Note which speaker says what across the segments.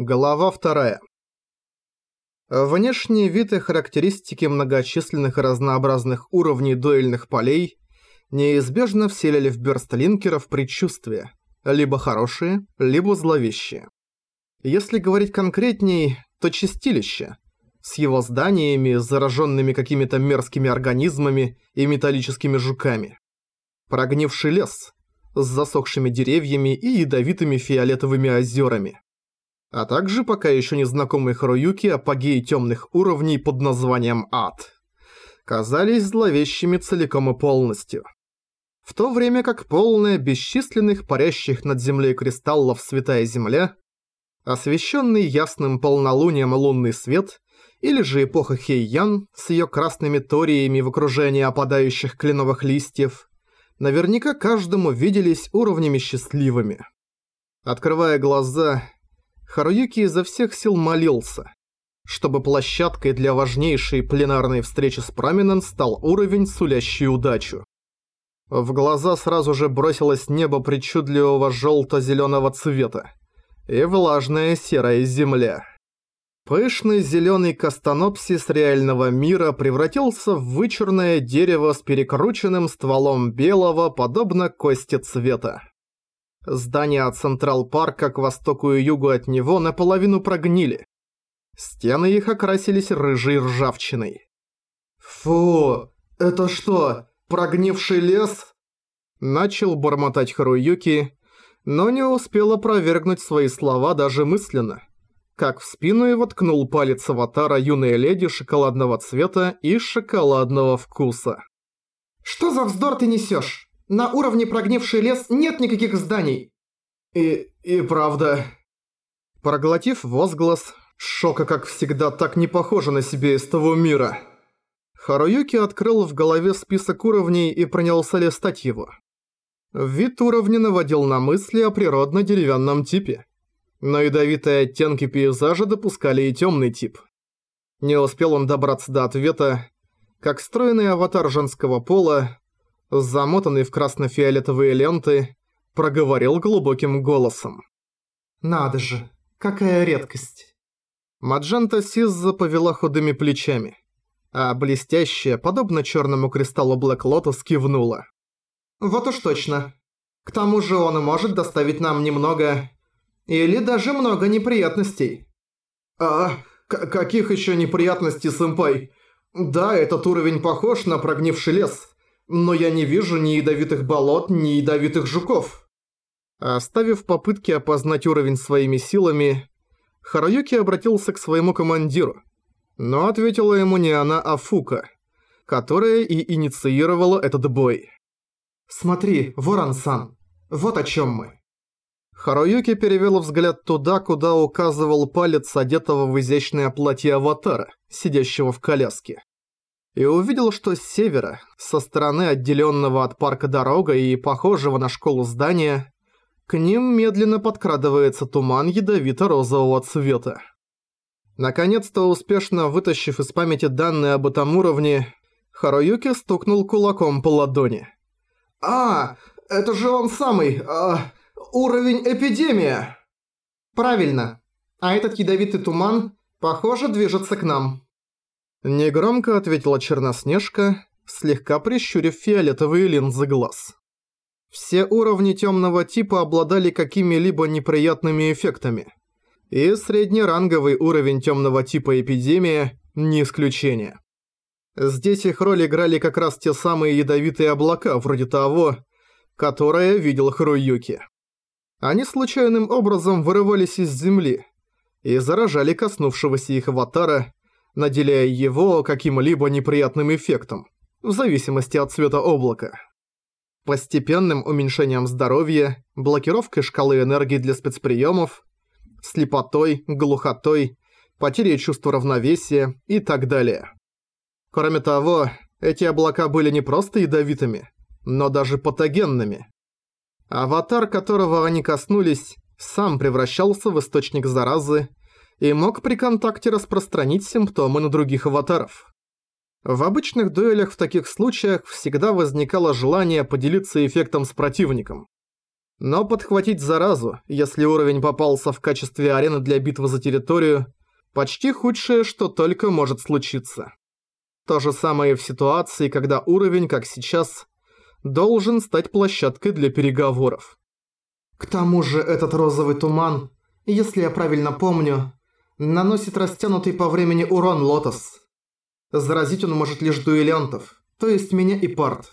Speaker 1: Глава вторая. Внешний вид и характеристики многочисленных разнообразных уровней дуэльных полей неизбежно вселили в бёрстлинкеров предчувствия, либо хорошие, либо зловещие. Если говорить конкретней, то чистилище, с его зданиями, зараженными какими-то мерзкими организмами и металлическими жуками. Прогнивший лес, с засохшими деревьями и ядовитыми фиолетовыми озерами а также пока еще незнакомый Харуюки апогеи темных уровней под названием Ад, казались зловещими целиком и полностью. В то время как полная бесчисленных парящих над землей кристаллов Святая Земля, освещенный ясным полнолунием лунный свет, или же эпоха Хейян с ее красными ториями в окружении опадающих кленовых листьев, наверняка каждому виделись уровнями счастливыми. Открывая глаза, Харуюки изо всех сил молился, чтобы площадкой для важнейшей пленарной встречи с Праминен стал уровень, сулящий удачу. В глаза сразу же бросилось небо причудливого желто-зеленого цвета и влажная серая земля. Пышный зеленый кастанопсис реального мира превратился в вычурное дерево с перекрученным стволом белого, подобно кости цвета. Здания от Централ-парка к востоку и югу от него наполовину прогнили. Стены их окрасились рыжей ржавчиной.
Speaker 2: «Фу, это что, прогнивший лес?»
Speaker 1: Начал бормотать Харуюки, но не успел опровергнуть свои слова даже мысленно. Как в спину его ткнул палец аватара юной леди шоколадного цвета и шоколадного вкуса.
Speaker 2: «Что за вздор ты несешь? На уровне прогнивший лес нет никаких зданий. И... и правда...
Speaker 1: Проглотив возглас, шока, как всегда, так не похожа на себе из того мира. Харуюки открыл в голове список уровней и принялся листать его. Вид уровня наводил на мысли о природно-деревянном типе. Но ядовитые оттенки пейзажа допускали и темный тип. Не успел он добраться до ответа, как стройный аватар женского пола, замотанный в красно-фиолетовые ленты, проговорил глубоким голосом.
Speaker 2: «Надо же, какая редкость!»
Speaker 1: Маджента Сизза повела худыми плечами, а блестящая, подобно черному кристаллу Блэк Лотос, кивнула.
Speaker 2: «Вот уж точно. К тому же он может доставить нам немного... Или даже много неприятностей».
Speaker 1: «А, каких еще неприятностей, сэмпай? Да, этот уровень похож на прогнивший лес, но я не вижу ни ядовитых болот, ни ядовитых жуков». Оставив попытки опознать уровень своими силами, Харуюки обратился к своему командиру. Но ответила ему не она, а Фука, которая и инициировала этот бой.
Speaker 2: «Смотри, Ворон-сан, вот о чем мы».
Speaker 1: Харуюки перевел взгляд туда, куда указывал палец одетого в изящное платье аватара, сидящего в коляске и увидел, что с севера, со стороны отделенного от парка дорога и похожего на школу здания, к ним медленно подкрадывается туман ядовито-розового цвета. Наконец-то успешно вытащив из памяти данные об этом уровне, Харуюки стукнул кулаком по ладони.
Speaker 2: «А, это же он самый, а, уровень эпидемия!» «Правильно. А этот ядовитый туман, похоже, движется к нам».
Speaker 1: Негромко ответила Черноснежка, слегка прищурив фиолетовые линзы глаз. Все уровни темного типа обладали какими-либо неприятными эффектами. И среднеранговый уровень темного типа эпидемия – не исключение. Здесь их роль играли как раз те самые ядовитые облака, вроде того, которое видел Харуюки. Они случайным образом вырывались из земли и заражали коснувшегося их аватара, наделяя его каким-либо неприятным эффектом, в зависимости от цвета облака. Постепенным уменьшением здоровья, блокировкой шкалы энергии для спецприемов, слепотой, глухотой, потерей чувства равновесия и так далее. Кроме того, эти облака были не просто ядовитыми, но даже патогенными. Аватар, которого они коснулись, сам превращался в источник заразы и мог при контакте распространить симптомы на других аватаров. В обычных дуэлях в таких случаях всегда возникало желание поделиться эффектом с противником. Но подхватить заразу, если уровень попался в качестве арены для битвы за территорию, почти худшее, что только может случиться. То же самое в ситуации, когда уровень, как сейчас, должен стать площадкой для переговоров.
Speaker 2: К тому же этот розовый туман, если я правильно помню, наносит растянутый по времени урон Лотос. Заразить он может лишь дуэлянтов, то есть меня и Парт.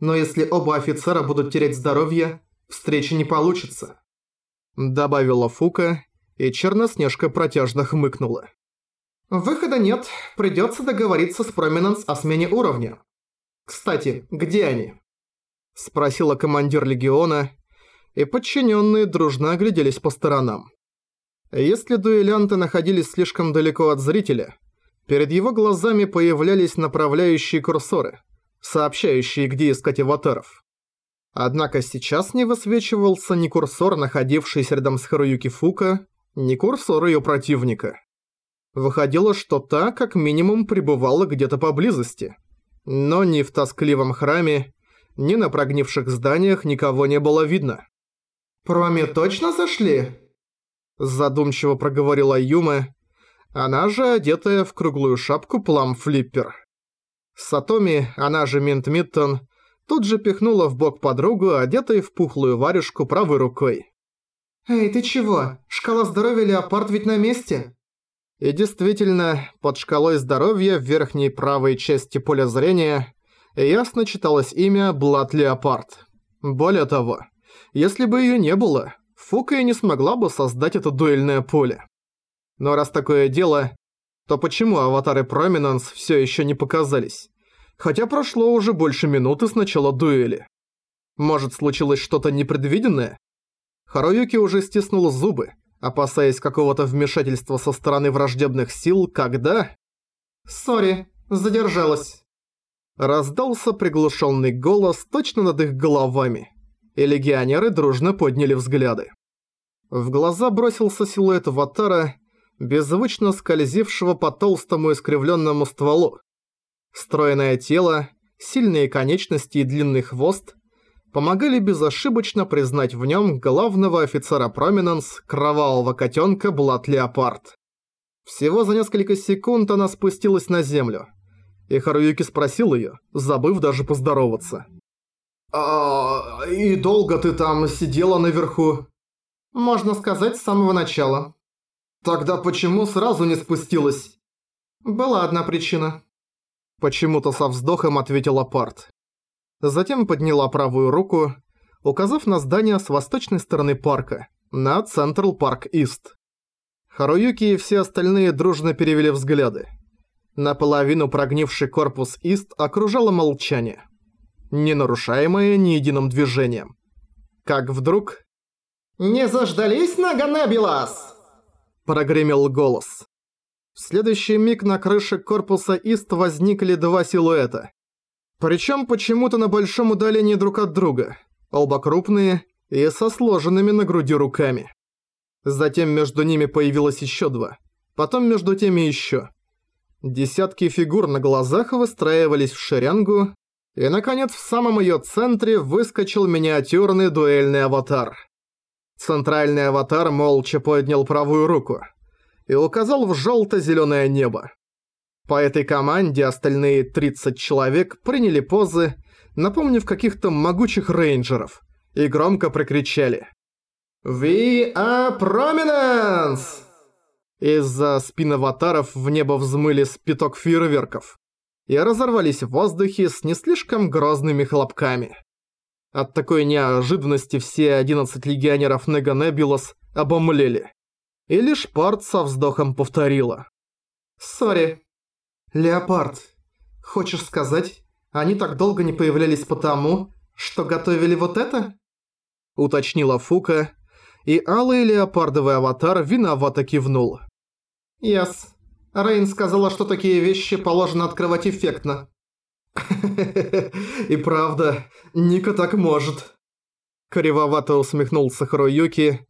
Speaker 2: Но если оба офицера будут терять здоровье, встречи не получится.
Speaker 1: Добавила Фука, и Черноснежка протяжно хмыкнула.
Speaker 2: Выхода нет, придется договориться с Проминенс о смене уровня. Кстати, где они?
Speaker 1: Спросила командир легиона, и подчиненные дружно огляделись по сторонам. Если дуэлянты находились слишком далеко от зрителя, перед его глазами появлялись направляющие курсоры, сообщающие, где искать аватаров. Однако сейчас не высвечивался ни курсор, находившийся рядом с Харуюки Фука, ни курсор ее противника. Выходило, что та, как минимум, пребывала где-то поблизости. Но ни в тоскливом храме, ни на прогнивших зданиях никого не было видно.
Speaker 2: «Проми точно зашли?»
Speaker 1: Задумчиво проговорила Юма, она же одетая в круглую шапку Плам Флиппер. Сатоми, она же Минт Миттон, тут же пихнула в бок подругу, одетой в пухлую варежку правой рукой.
Speaker 2: «Эй, ты чего? Шкала здоровья Леопард ведь на месте?»
Speaker 1: И действительно, под шкалой здоровья в верхней правой части поля зрения ясно читалось имя Блад Леопард. Более того, если бы её не было, Фука и не смогла бы создать это дуэльное поле. Но раз такое дело, то почему аватары Проминанс все еще не показались? Хотя прошло уже больше минуты с начала дуэли. Может, случилось что-то непредвиденное? Харуюки уже стиснул зубы, опасаясь какого-то вмешательства со стороны враждебных сил, когда...
Speaker 2: «Сори, задержалась».
Speaker 1: Раздался приглушенный голос точно над их головами и легионеры дружно подняли взгляды. В глаза бросился силуэт аватара, беззвучно скользившего по толстому искривленному стволу. Стройное тело, сильные конечности и длинный хвост помогали безошибочно признать в нем главного офицера Проминенс, кровавого котенка Блат Леопард. Всего за несколько секунд она спустилась на землю, и Харуюки спросил ее, забыв даже поздороваться.
Speaker 2: «А, и долго ты там сидела наверху?»
Speaker 1: «Можно сказать, с самого начала».
Speaker 2: «Тогда почему сразу не спустилась?»
Speaker 1: «Была одна причина». Почему-то со вздохом ответила Парт. Затем подняла правую руку, указав на здание с восточной стороны парка, на Централ Парк Ист. Харуюки и все остальные дружно перевели взгляды. Наполовину прогнивший корпус Ист окружало молчание не нарушаемое ни единым движением. Как вдруг...
Speaker 2: «Не заждались на Ганебилас?»
Speaker 1: Прогремел голос. В следующий миг на крыше корпуса Ист возникли два силуэта. Причем почему-то на большом удалении друг от друга. Оба крупные и со сложенными на груди руками. Затем между ними появилось еще два. Потом между теми еще. Десятки фигур на глазах выстраивались в шеренгу, и, наконец, в самом её центре выскочил миниатюрный дуэльный аватар. Центральный аватар молча поднял правую руку и указал в жёлто-зелёное небо. По этой команде остальные 30 человек приняли позы, напомнив каких-то могучих рейнджеров, и громко прокричали «We are prominence!» Из-за спин аватаров в небо взмыли с пяток фейерверков и разорвались в воздухе с не слишком грозными хлопками. От такой неожиданности все 11 легионеров Нега Небулас обомлели. И лишь Парт со вздохом повторила.
Speaker 2: «Sorry. Леопард, хочешь сказать, они так долго не появлялись потому, что готовили вот это?»
Speaker 1: Уточнила Фука, и алый леопардовый аватар виновато кивнул.
Speaker 2: «Яс. Рейн сказала, что такие вещи положено открывать эффектно.
Speaker 1: И правда, Ника так может. Кривовато усмехнулся Харуюки,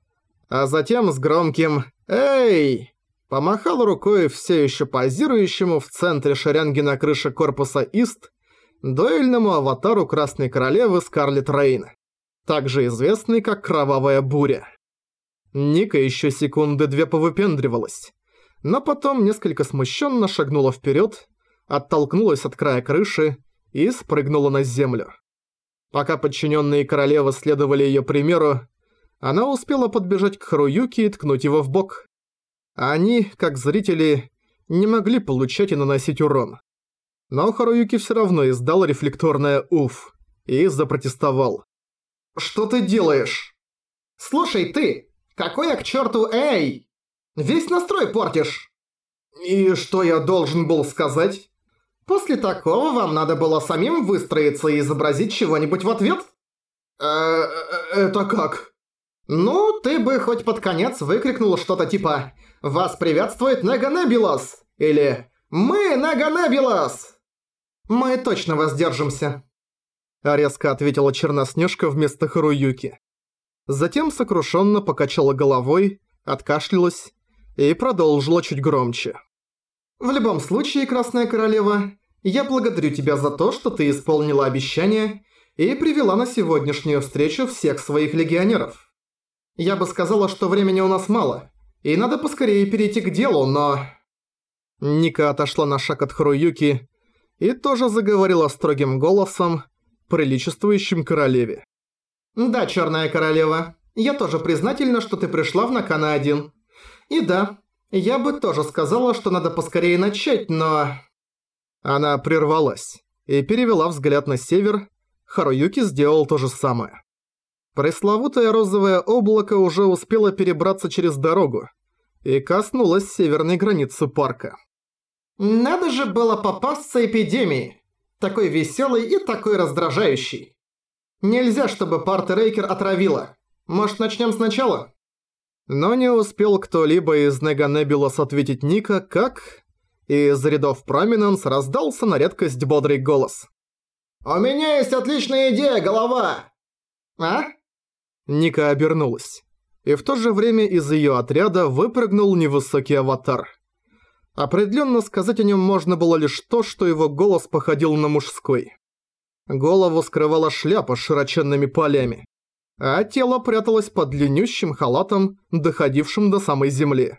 Speaker 1: а затем с громким «Эй!» помахал рукой все еще позирующему в центре шеренги на крыше корпуса Ист дуэльному аватару Красной Королевы Скарлетт Рейн. также известный как Кровавая Буря. Ника еще секунды две повыпендривалась, но потом несколько смущенно шагнула вперед, оттолкнулась от края крыши и спрыгнула на землю. Пока подчиненные королевы следовали ее примеру, она успела подбежать к Харуюке и ткнуть его в бок. Они, как зрители, не могли получать и наносить урон. Но Харуюки все равно издал рефлекторное «Уф» и запротестовал.
Speaker 2: «Что ты делаешь?» «Слушай, ты! Какой я к черту эй! Весь настрой портишь!» «И что я должен был сказать?» «После такого вам надо было самим выстроиться и изобразить чего-нибудь в ответ?»
Speaker 1: «Э, -э это как?»
Speaker 2: «Ну, ты бы хоть под конец выкрикнул что-то типа «Вас приветствует Нега Небилос!» или «Мы Нега Небилос!» «Мы точно воздержимся!»
Speaker 1: Резко ответила Черноснежка вместо Харуюки. Затем сокрушенно покачала головой, откашлялась и продолжила чуть громче.
Speaker 2: «В любом случае, Красная Королева, я благодарю тебя за то, что ты исполнила обещание и привела на сегодняшнюю встречу всех своих легионеров. Я бы сказала, что времени у нас мало, и надо поскорее перейти к делу, но...»
Speaker 1: Ника отошла на шаг от Харуюки и тоже заговорила строгим голосом, приличествующим королеве.
Speaker 2: «Да, Черная Королева, я тоже признательна, что ты пришла в Накана-1. И да, я бы тоже сказала, что надо поскорее начать, но...»
Speaker 1: Она прервалась и перевела взгляд на север, Харуюки сделал то же самое. Пресловутое розовое облако уже успело перебраться через дорогу и коснулось северной границы парка.
Speaker 2: «Надо же было попасться эпидемии! Такой веселый и такой раздражающий! Нельзя, чтобы Парт Рейкер отравила. Может, начнем сначала?»
Speaker 1: Но не успел кто-либо из Неганебулос ответить Ника, как... Из рядов Проминенс раздался на редкость бодрый голос.
Speaker 2: «У меня есть отличная идея, голова!» «А?»
Speaker 1: Ника обернулась. И в то же время из ее отряда выпрыгнул невысокий аватар. Определенно сказать о нем можно было лишь то, что его голос походил на мужской. Голову скрывала шляпа с широченными полями, а тело пряталось под длиннющим халатом, доходившим до самой земли.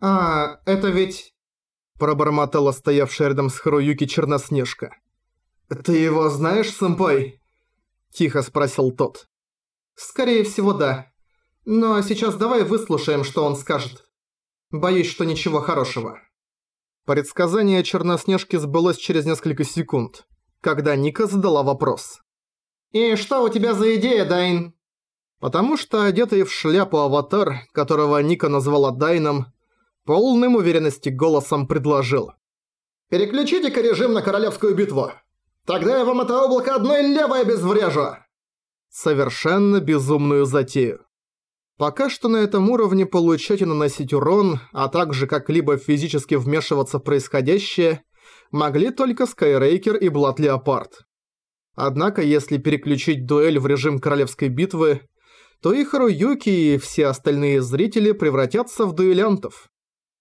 Speaker 2: «А, это ведь...»
Speaker 1: Пробормотала стоявшая рядом с Харуюки Черноснежка.
Speaker 2: «Ты его знаешь, сэмпай?»
Speaker 1: Тихо спросил тот.
Speaker 2: «Скорее всего, да. Но сейчас давай выслушаем, что он скажет. Боюсь, что ничего хорошего».
Speaker 1: Предсказание Черноснежки сбылось через несколько секунд, когда Ника задала вопрос.
Speaker 2: «И что у тебя за идея, Дайн?»
Speaker 1: Потому что одетый в шляпу аватар, которого Ника назвала Дайном, полным уверенности голосом предложил.
Speaker 2: «Переключите-ка режим на королевскую битву. Тогда я вам это облако одной левой обезврежу!»
Speaker 1: совершенно безумную затею. Пока что на этом уровне получать и наносить урон, а также как-либо физически вмешиваться в происходящее, могли только Скайрейкер и Блад Леопард. Однако, если переключить дуэль в режим королевской битвы, то и Харуюки и все остальные зрители превратятся в дуэлянтов,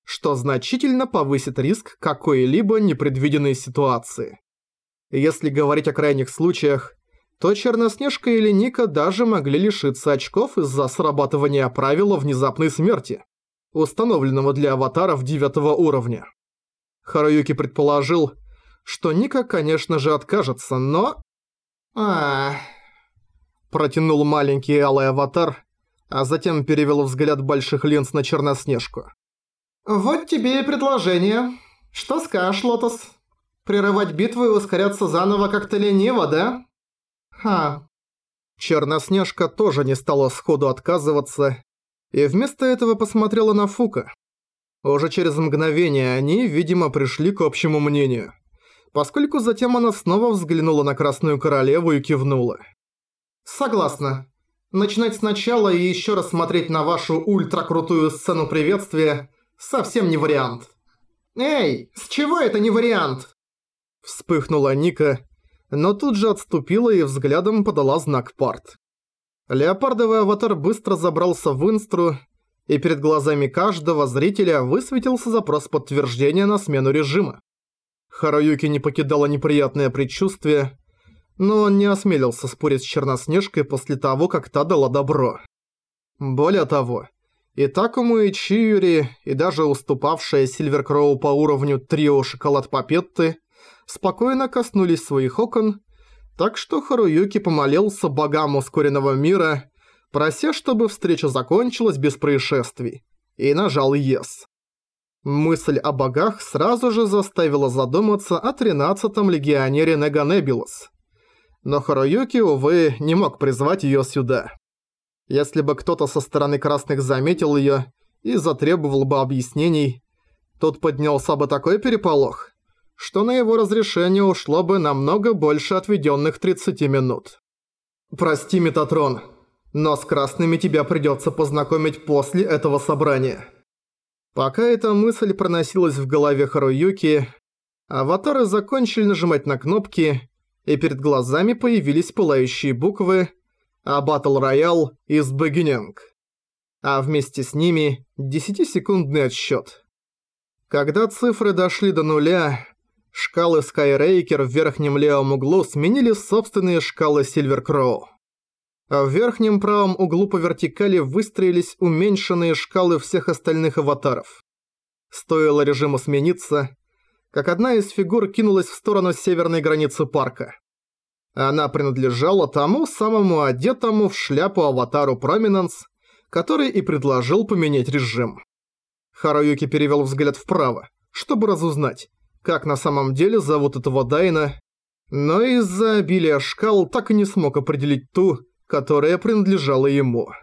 Speaker 1: что значительно повысит риск какой-либо непредвиденной ситуации. Если говорить о крайних случаях, то Черноснежка или Ника даже могли лишиться очков из-за срабатывания правила внезапной смерти, установленного для аватаров девятого уровня. Харуюки предположил, что Ника, конечно же, откажется, но...
Speaker 2: а
Speaker 1: Протянул маленький алый аватар, а затем перевел взгляд больших линз на Черноснежку.
Speaker 2: «Вот тебе и предложение. Что скажешь, Лотос? Прерывать битву и ускоряться заново как-то лениво, да?» Ха.
Speaker 1: Черноснежка тоже не стала сходу отказываться, и вместо этого посмотрела на Фука. Уже через мгновение они, видимо, пришли к общему мнению, поскольку затем она снова взглянула на Красную Королеву и кивнула.
Speaker 2: «Согласна. Начинать сначала и еще раз смотреть на вашу ультракрутую сцену приветствия совсем не вариант». «Эй, с чего это не вариант?»
Speaker 1: Вспыхнула Ника, но тут же отступила и взглядом подала знак парт. Леопардовый аватар быстро забрался в инстру, и перед глазами каждого зрителя высветился запрос подтверждения на смену режима. Харуюки не покидало неприятное предчувствие, но он не осмелился спорить с Черноснежкой после того, как та дала добро. Более того, и Такому, и Чиюри, и даже уступавшая Сильверкроу по уровню трио Шоколад Папетты спокойно коснулись своих окон, так что Харуюки помолился богам ускоренного мира, прося, чтобы встреча закончилась без происшествий, и нажал «Yes». Мысль о богах сразу же заставила задуматься о тринадцатом легионере Неганебилус. Но Харуюки, увы, не мог призвать её сюда. Если бы кто-то со стороны красных заметил её и затребовал бы объяснений, тут поднялся бы такой переполох, что на его разрешение ушло бы намного больше отведённых 30 минут. «Прости, Метатрон, но с красными тебя придётся познакомить после этого собрания». Пока эта мысль проносилась в голове Харуюки, аватары закончили нажимать на кнопки, и перед глазами появились пылающие буквы а Battle Royale is beginning. А вместе с ними 10-секундный отсчет. Когда цифры дошли до нуля, шкалы Skyraker в верхнем левом углу сменили собственные шкалы Silver Crow. А в верхнем правом углу по вертикали выстроились уменьшенные шкалы всех остальных аватаров. Стоило режиму смениться, как одна из фигур кинулась в сторону северной границы парка. Она принадлежала тому самому одетому в шляпу аватару Проминенс, который и предложил поменять режим. Харуюки перевел взгляд вправо, чтобы разузнать, как на самом деле зовут этого Дайна, но из-за обилия шкал так и не смог определить ту, которая принадлежала ему.